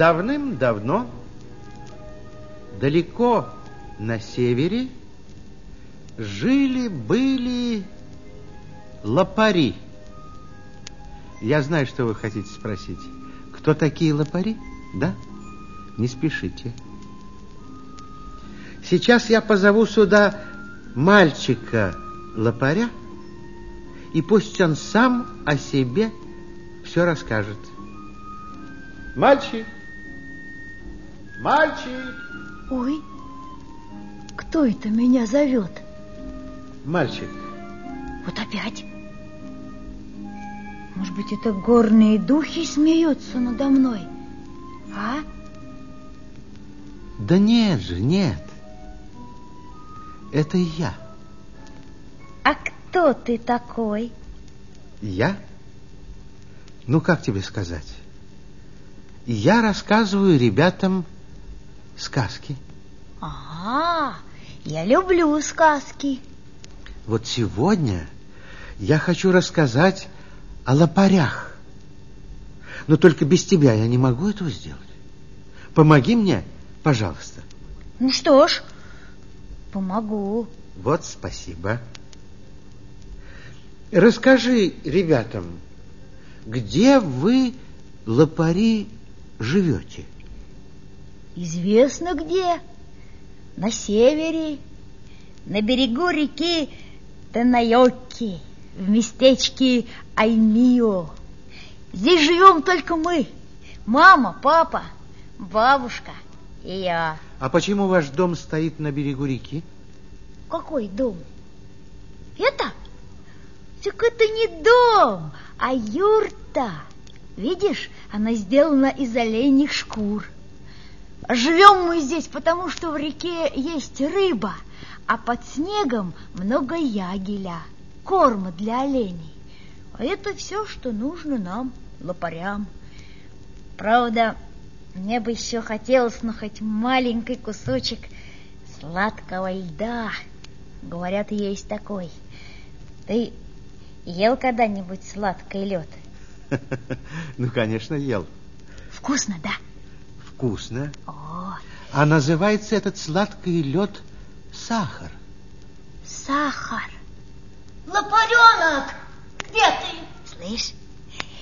Давным-давно, далеко на севере, жили-были лопари. Я знаю, что вы хотите спросить. Кто такие лопари? Да? Не спешите. Сейчас я позову сюда мальчика-лопаря, и пусть он сам о себе все расскажет. Мальчик! Мальчик! Ой, кто это меня зовет? Мальчик. Вот опять. Может быть, это горные духи смеются надо мной? А? Да нет же, нет. Это я. А кто ты такой? Я? Ну, как тебе сказать? Я рассказываю ребятам сказки. А, я люблю сказки. Вот сегодня я хочу рассказать о лопарях. Но только без тебя я не могу этого сделать. Помоги мне, пожалуйста. Ну что ж, помогу. Вот спасибо. Расскажи ребятам, где вы, лопари, живете? Известно где. На севере, на берегу реки Танайоки, в местечке Аймио. Здесь живем только мы. Мама, папа, бабушка и я. А почему ваш дом стоит на берегу реки? Какой дом? Это? Так это не дом, а юрта. Видишь, она сделана из оленьих шкур. Живем мы здесь, потому что в реке есть рыба, а под снегом много ягеля, корма для оленей. А это все, что нужно нам, лопарям. Правда, мне бы еще хотелось, ну, хоть маленький кусочек сладкого льда. Говорят, есть такой. Ты ел когда-нибудь сладкий лед? Ну, конечно, ел. Вкусно, да? Вкусно. О. А называется этот сладкий лед сахар. Сахар. Лопаренок, где ты? Слышь,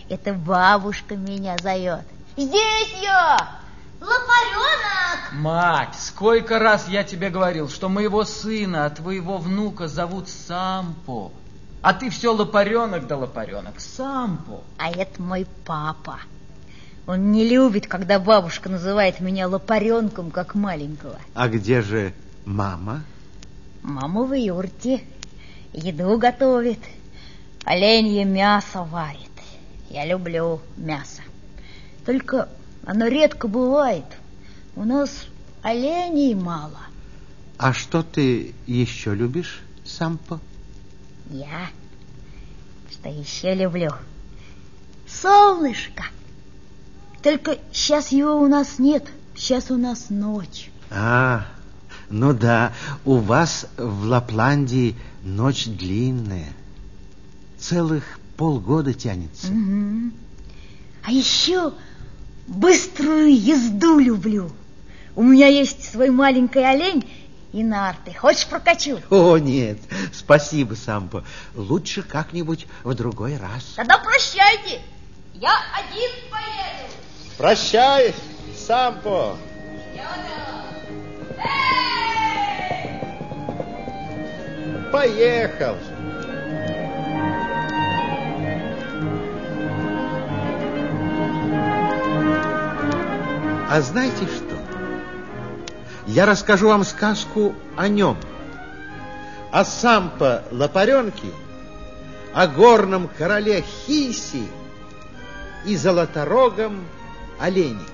это бабушка меня зовет. Здесь я. Лопаренок! Мать, сколько раз я тебе говорил, что моего сына, а твоего внука зовут Сампо. А ты все лопаренок да лопаренок. Сампо. А это мой папа. Он не любит, когда бабушка называет меня лопаренком, как маленького. А где же мама? Мама в юрте. Еду готовит. Оленье мясо варит. Я люблю мясо. Только оно редко бывает. У нас оленей мало. А что ты еще любишь, Сампо? Я? Что еще люблю? Солнышко. Только сейчас его у нас нет. Сейчас у нас ночь. А, ну да, у вас в Лапландии ночь длинная. Целых полгода тянется. Угу. А еще быструю езду люблю. У меня есть свой маленький олень и нарты. Хочешь прокачу? О, нет, спасибо, Сампо. Лучше как-нибудь в другой раз. Тогда прощайте. Я один поеду. Прощай, Сампо. Поехал. А знаете что? Я расскажу вам сказку о нем. О Сампо Лопаренке, о горном короле Хиси и золоторогом олене.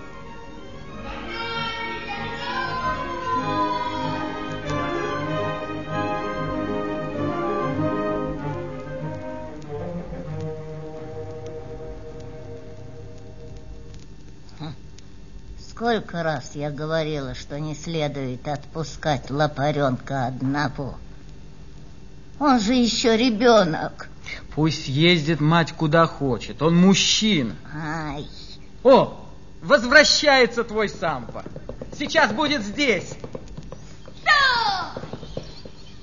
Сколько раз я говорила, что не следует отпускать лопаренка одного. Он же еще ребенок. Пусть ездит мать куда хочет. Он мужчина. Ай, О, возвращается твой сампа. Сейчас будет здесь.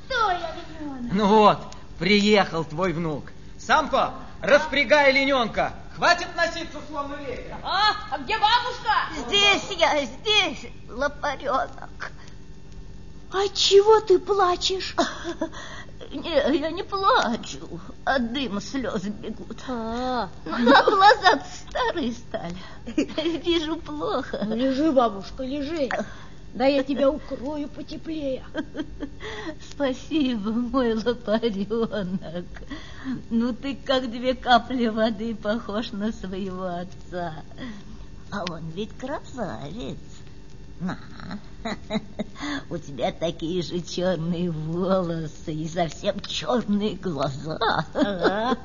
Стой, олененок! Ну вот, приехал твой внук. Сампа, распрягай олененка. Хватит носиться, словно ветер. А, а где бабушка? здесь я, здесь, лопаренок. А чего ты плачешь? Не, я не плачу, от дыма слезы бегут. А, Ну, а глаза старые стали. Вижу плохо. ну лежи, бабушка, лежи. Да я тебя укрою потеплее. Спасибо, мой лопаренок. Ну ты как две капли воды похож на своего отца. А он ведь красавец. На, у тебя такие же черные волосы и совсем черные глаза.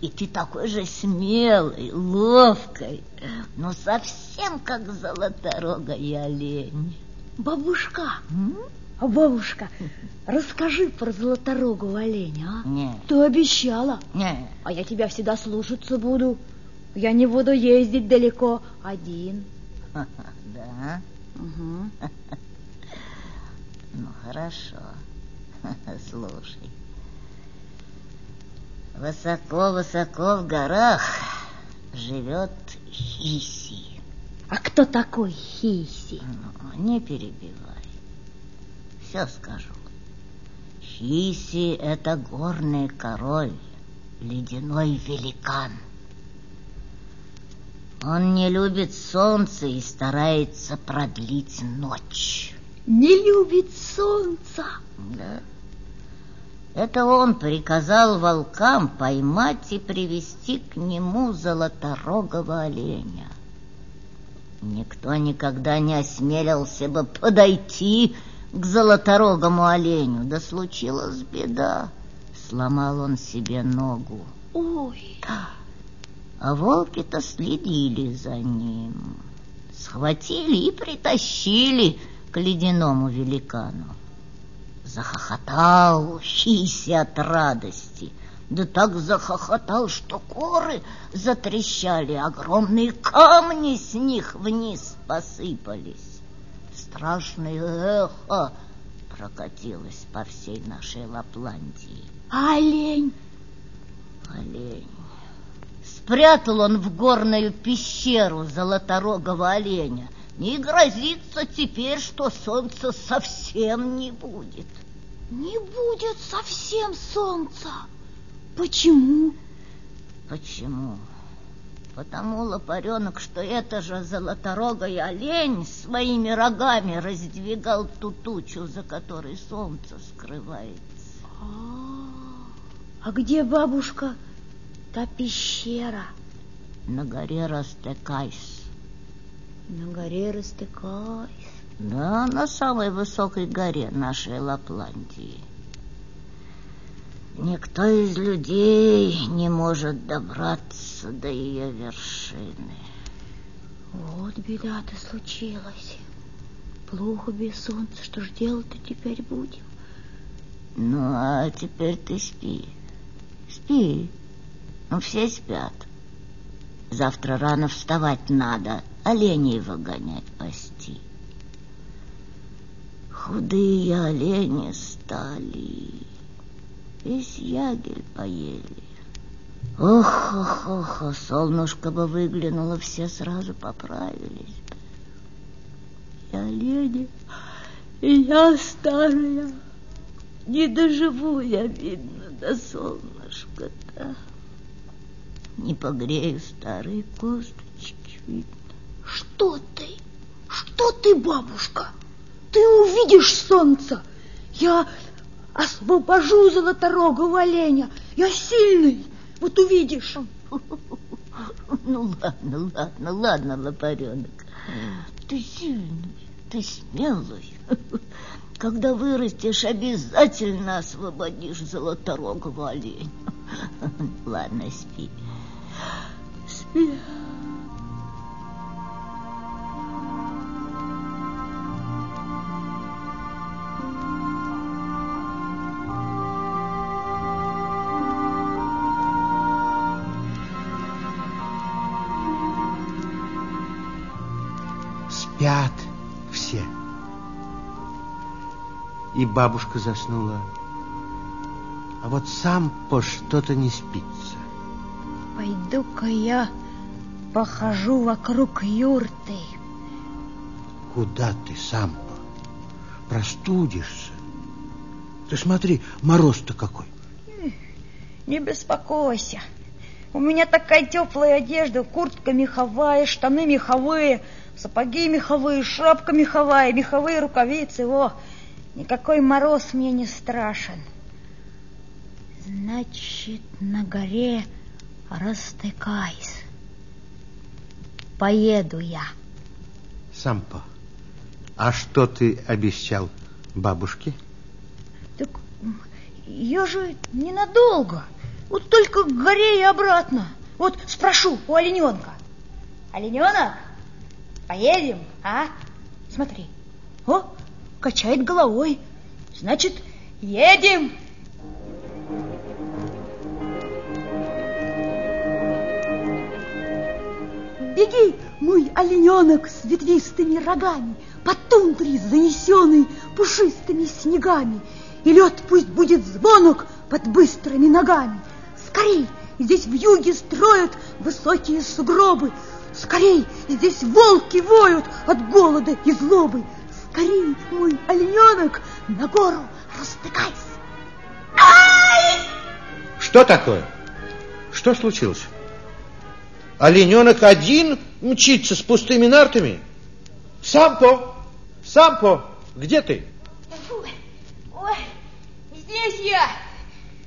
И ты такой же смелый, ловкой, но совсем как золоторогий олень. Бабушка, М? а бабушка, расскажи про золоторогого оленя, а? Не, Ты обещала, не, а я тебя всегда слушаться буду. Я не буду ездить далеко один. да, Угу. ну хорошо, слушай. Высоко-высоко в горах живет Хиси. А кто такой Хиси? Ну, не перебивай. Все скажу. Хиси — это горный король, ледяной великан. Он не любит солнце и старается продлить ночь. Не любит солнца. Да. Это он приказал волкам поймать и привести к нему золоторогого оленя. Никто никогда не осмелился бы подойти к золоторогому оленю. Да случилась беда. Сломал он себе ногу. Ой, А волки-то следили за ним. Схватили и притащили к ледяному великану. Захохотал Хиси от радости. Да так захохотал, что коры затрещали, огромные камни с них вниз посыпались. Страшное эхо прокатилось по всей нашей Лапландии. олень? Олень. Спрятал он в горную пещеру золоторогого оленя. И грозится теперь, что солнца совсем не будет. Не будет совсем солнца. Почему? Почему? Потому, лопаренок, что это же золоторогий олень своими рогами раздвигал ту тучу, за которой солнце скрывается. А, а где бабушка? Та пещера. На горе Растекайс. На горе Растекайс. Да, на самой высокой горе нашей Лапландии. Никто из людей не может добраться до ее вершины. Вот беда-то случилась. Плохо без солнца, что ж делать-то теперь будем? Ну, а теперь ты спи. Спи. Ну, все спят. Завтра рано вставать надо, оленей выгонять пасти. Худые олени стали, весь ягель поели. Ох, ох, ох, солнышко бы выглянуло, все сразу поправились. И олени, и я старая, не доживу я, видно, до солнышка-то. Не погрею старые косточки, видно. Что ты? Что ты, бабушка? Ты увидишь солнце. Я освобожу золоторогого оленя. Я сильный. Вот увидишь. Ну ладно, ладно, ладно, лопаренок. Ты сильный, ты смелый. Когда вырастешь, обязательно освободишь золоторогого оленя. Ладно, спи. Спят все. И бабушка заснула. А вот сам по что-то не спится. Пойду-ка я похожу вокруг юрты. Куда ты, Сампо? Простудишься. Ты смотри, мороз-то какой. Не беспокойся. У меня такая теплая одежда, куртка меховая, штаны меховые, сапоги меховые, шапка меховая, меховые рукавицы. Во, никакой мороз мне не страшен. Значит, на горе растыкайся. Поеду я. Сампо, а что ты обещал бабушке? Так я же ненадолго. Вот только к горе и обратно. Вот спрошу у олененка. Олененок, поедем, а? Смотри. О, качает головой. Значит, едем. Беги, мой олененок с ветвистыми рогами, По тундре занесенный пушистыми снегами, И лед пусть будет звонок под быстрыми ногами. Скорей, здесь в юге строят высокие сугробы, Скорей, здесь волки воют от голода и злобы. Скорей, мой олененок, на гору растыкайся. Ай! Что такое? Что случилось? Олененок один мчится с пустыми нартами? Сампо! Сампо! Где ты? Ой, ой, здесь я.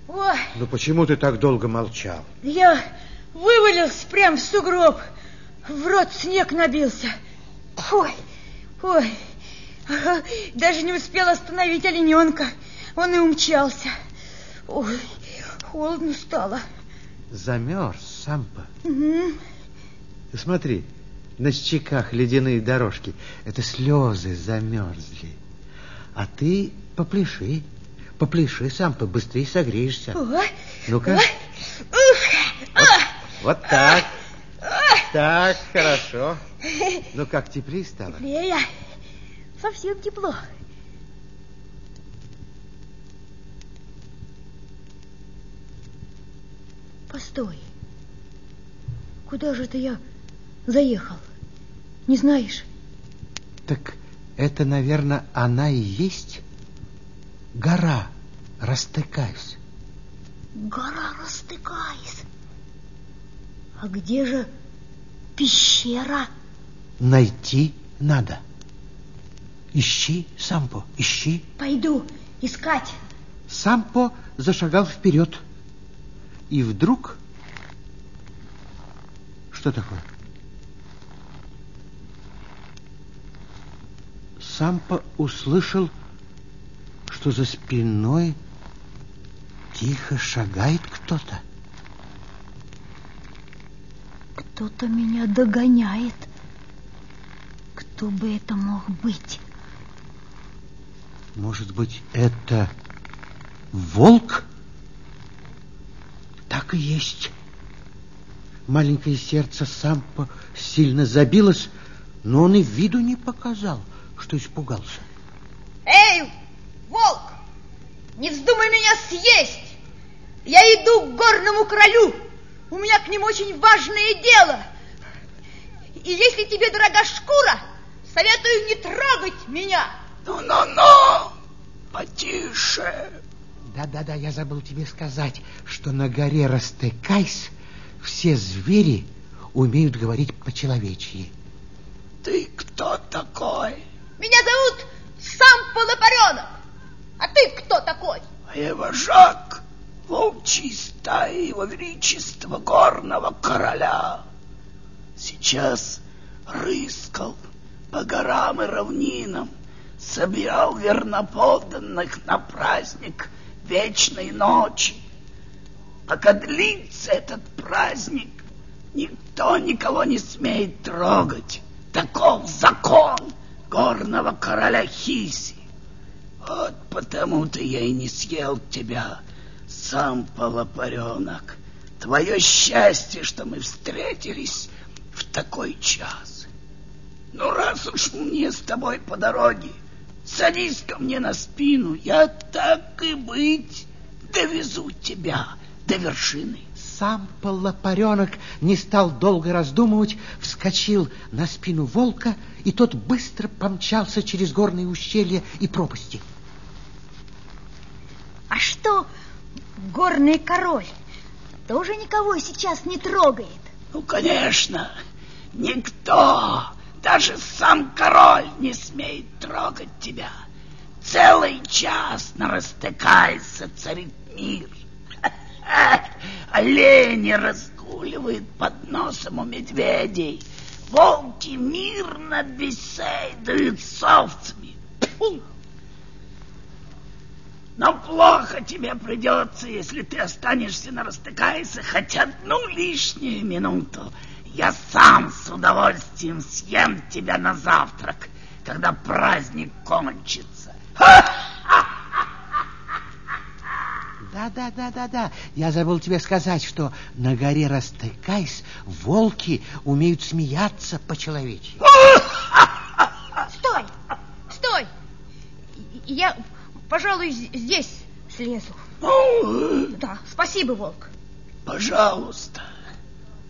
Ой, Ну почему ты так долго молчал? я вывалился прям в сугроб. В рот снег набился. Ой, ой, даже не успел остановить олененка. Он и умчался. Ой, холодно стало. Замерз, Сампо. Мгм. Ты смотри, на щеках ледяные дорожки. Это слезы замерзли. А ты попляши, попляши, Сампо, быстрее согреешься. Ну-ка. а, Вот так. Так, хорошо. Ну как, теплее стало? Лея, совсем тепло. Постой. Куда же это я заехал? Не знаешь? Так это, наверное, она и есть гора, растыкайся. Гора растыкайся. А где же пещера? Найти надо. Ищи, Сампо, ищи. Пойду искать. Сампо зашагал вперед. И вдруг... Что такое? Сампо услышал, что за спиной тихо шагает кто-то. Кто-то меня догоняет. Кто бы это мог быть? Может быть, это волк? Так и есть. Маленькое сердце Сампо сильно забилось, но он и виду не показал, что испугался. Эй, волк, не вздумай меня съесть. Я иду к горному королю. У меня к ним очень важное дело. И если тебе дорога шкура, советую не трогать меня. Ну-ну-ну, потише. Да-да-да, я забыл тебе сказать, что на горе Растекайс все звери умеют говорить по-человечьи. Ты кто такой? Меня зовут Сампо-Лопаренок. А ты кто такой? А я вожак волчьей стаи его величества горного короля. Сейчас рыскал по горам и равнинам, собирал верноподданных на праздник вечной ночи. Пока длится этот праздник, никто никого не смеет трогать. Таков закон горного короля Хиси. Вот потому-то я и не съел тебя, сам полопаренок. Твое счастье, что мы встретились в такой час. Ну, раз уж мне с тобой по дороге, садись ко мне на спину, я так и быть довезу тебя до вершины. Сам Лопаренок не стал долго раздумывать, вскочил на спину волка, и тот быстро помчался через горные ущелья и пропасти. А что горный король тоже никого сейчас не трогает? Ну, конечно, никто, даже сам король не смеет трогать тебя. Целый час нарастыкается, царит мир. Олени разгуливают под носом у медведей. Волки мирно беседуют с овцами. Но плохо тебе придется, если ты останешься на растыкайся хоть одну лишнюю минуту. Я сам с удовольствием съем тебя на завтрак, когда праздник кончится. Да, да, да, да, да. Я забыл тебе сказать, что на горе Растыкайс волки умеют смеяться по-человечьи. Стой! Стой! Я, пожалуй, здесь слезу. Да, спасибо, волк. Пожалуйста.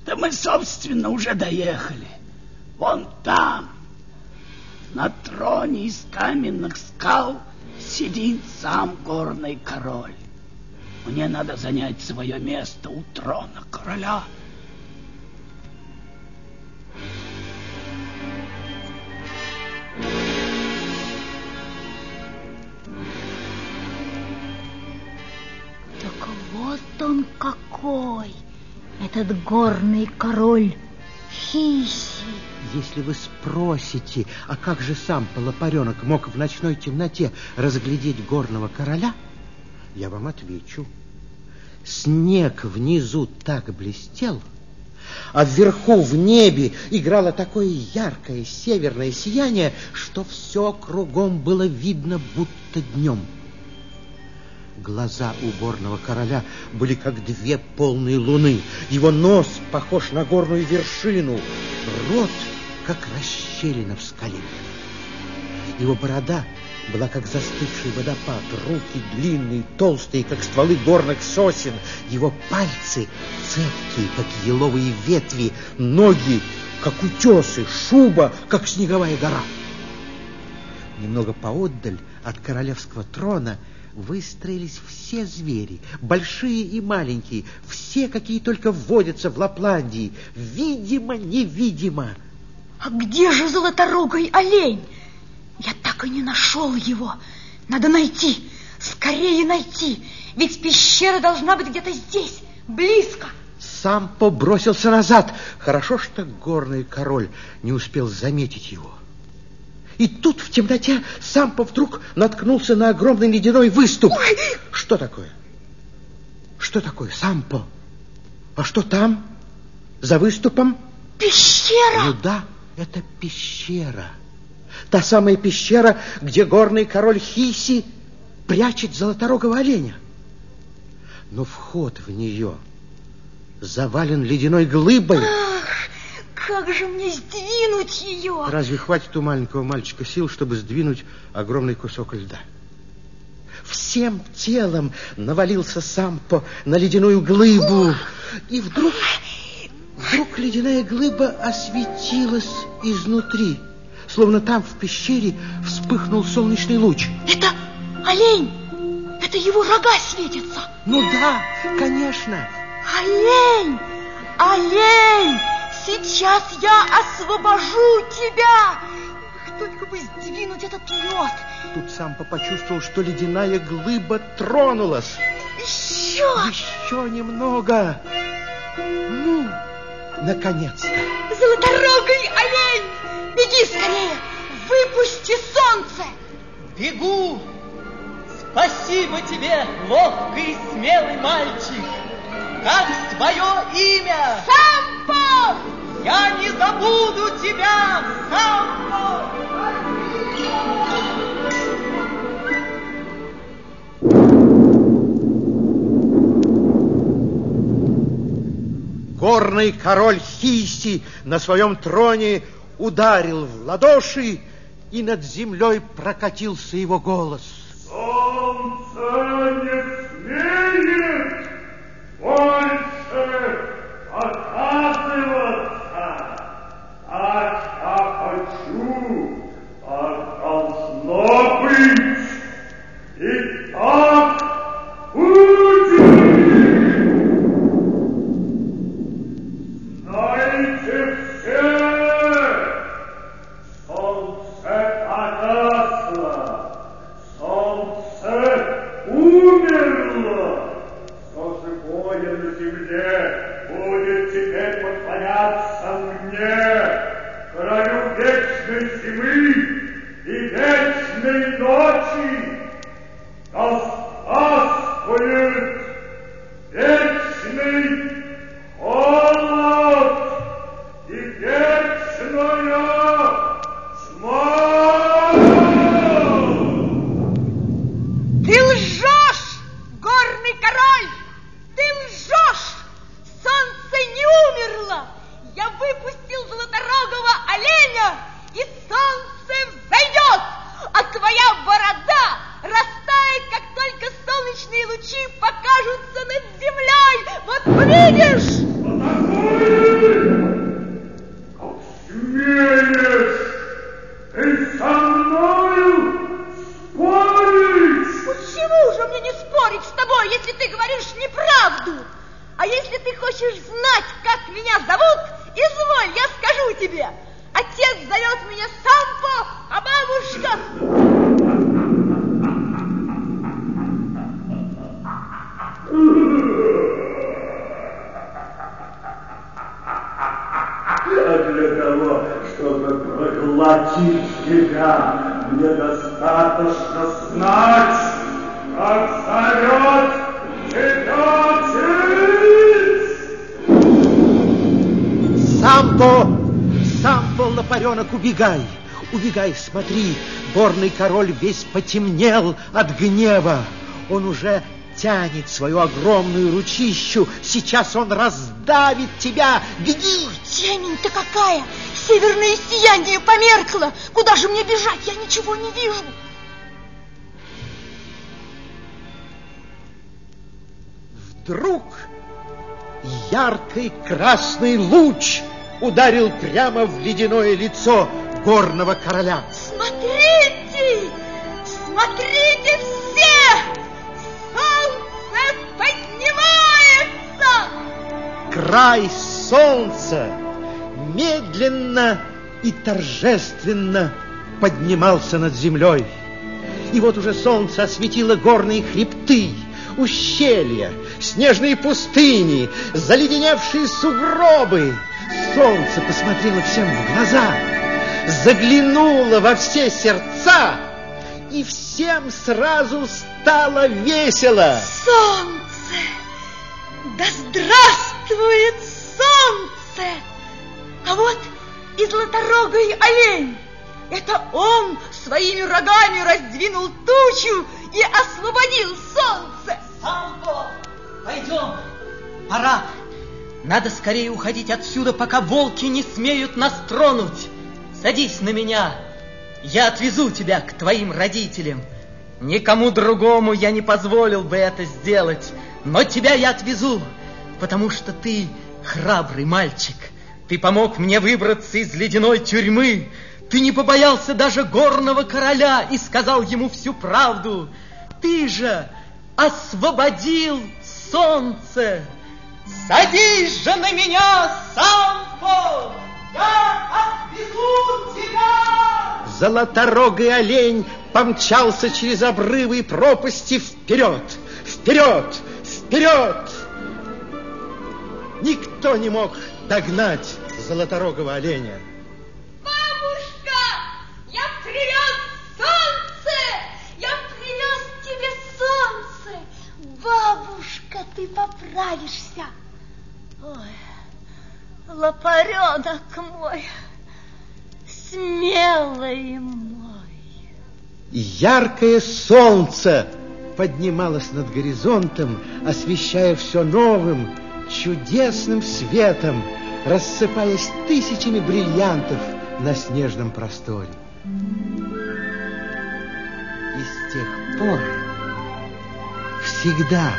Да мы, собственно, уже доехали. Вон там, на троне из каменных скал, сидит сам горный король. Мне надо занять свое место у трона короля. Этот горный король Хиси. Если вы спросите, а как же сам Полопаренок мог в ночной темноте разглядеть горного короля, я вам отвечу. Снег внизу так блестел, а вверху в небе играло такое яркое северное сияние, что все кругом было видно, будто днем. Глаза у горного короля были как две полные луны. Его нос похож на горную вершину, рот как расщелина в скале. Его борода была как застывший водопад, руки длинные, толстые, как стволы горных сосен, его пальцы цепкие, как еловые ветви, ноги, как утесы, шуба, как снеговая гора. Немного поотдаль от королевского трона выстроились все звери, большие и маленькие, все, какие только вводятся в Лапландии, видимо-невидимо. А где же золоторогий олень? Я так и не нашел его. Надо найти, скорее найти, ведь пещера должна быть где-то здесь, близко. Сам побросился назад. Хорошо, что горный король не успел заметить его. И тут в темноте Сампо вдруг наткнулся на огромный ледяной выступ. Ой! Что такое? Что такое, Сампо? А что там? За выступом? Пещера! Ну да, это пещера. Та самая пещера, где горный король Хиси прячет золоторогого оленя. Но вход в нее завален ледяной глыбой. Ах, как же мне сдвинуть ее? Разве хватит у маленького мальчика сил, чтобы сдвинуть огромный кусок льда? Всем телом навалился Сампо на ледяную глыбу. И вдруг, вдруг ледяная глыба осветилась изнутри словно там в пещере вспыхнул солнечный луч. Это олень! Это его рога светятся! Ну да, конечно! Олень! Олень! Сейчас я освобожу тебя! Только бы сдвинуть этот лед! Тут сам почувствовал, что ледяная глыба тронулась. Еще! Еще немного! Ну, наконец-то! Золоторогий олень! Беги скорее! Выпусти солнце! Бегу! Спасибо тебе, ловкий и смелый мальчик! Как твое имя? Сампо! Я не забуду тебя, Сампо! Горный король Хиси на своем троне ударил в ладоши, и над землей прокатился его голос. Если ты хочешь знать, как меня зовут, изволь, я скажу тебе. Отец зовет меня Сампо, а бабушка... А для того, чтобы проглотить тебя, мне достаточно знать, как зовет Самбо! Самбо, лопаренок, убегай! Убегай, смотри, горный король весь потемнел от гнева. Он уже тянет свою огромную ручищу. Сейчас он раздавит тебя. Беги! Темень-то какая! Северное сияние померкло! Куда же мне бежать? Я ничего не вижу. Вдруг яркий красный луч ударил прямо в ледяное лицо горного короля. Смотрите! Смотрите все! Солнце поднимается! Край солнца медленно и торжественно поднимался над землей. И вот уже солнце осветило горные хребты, ущелья, снежные пустыни, заледеневшие сугробы. Солнце посмотрело всем в глаза, заглянуло во все сердца, и всем сразу стало весело. Солнце! Да здравствует солнце! А вот и золоторогий олень. Это он своими рогами раздвинул тучу и освободил солнце. Самбо, пойдем. Пора. Надо скорее уходить отсюда, пока волки не смеют нас тронуть. Садись на меня. Я отвезу тебя к твоим родителям. Никому другому я не позволил бы это сделать, но тебя я отвезу, потому что ты храбрый мальчик. Ты помог мне выбраться из ледяной тюрьмы. Ты не побоялся даже горного короля и сказал ему всю правду. Ты же освободил солнце. Садись же на меня, Сампо! Я отвезу тебя! Золоторогий олень помчался через обрывы и пропасти вперед, вперед, вперед. Никто не мог догнать золоторогого оленя. Бабушка, ты поправишься. Ой, лопаренок мой, смелый мой. Яркое солнце поднималось над горизонтом, освещая все новым, чудесным светом, рассыпаясь тысячами бриллиантов на снежном просторе. И с тех пор всегда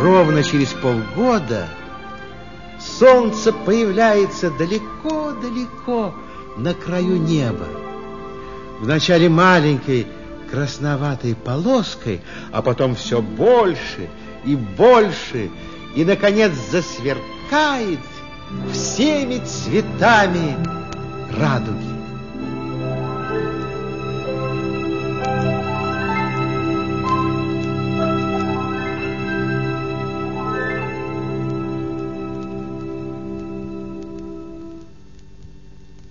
ровно через полгода солнце появляется далеко-далеко на краю неба. Вначале маленькой красноватой полоской, а потом все больше и больше, и, наконец, засверкает всеми цветами радуги.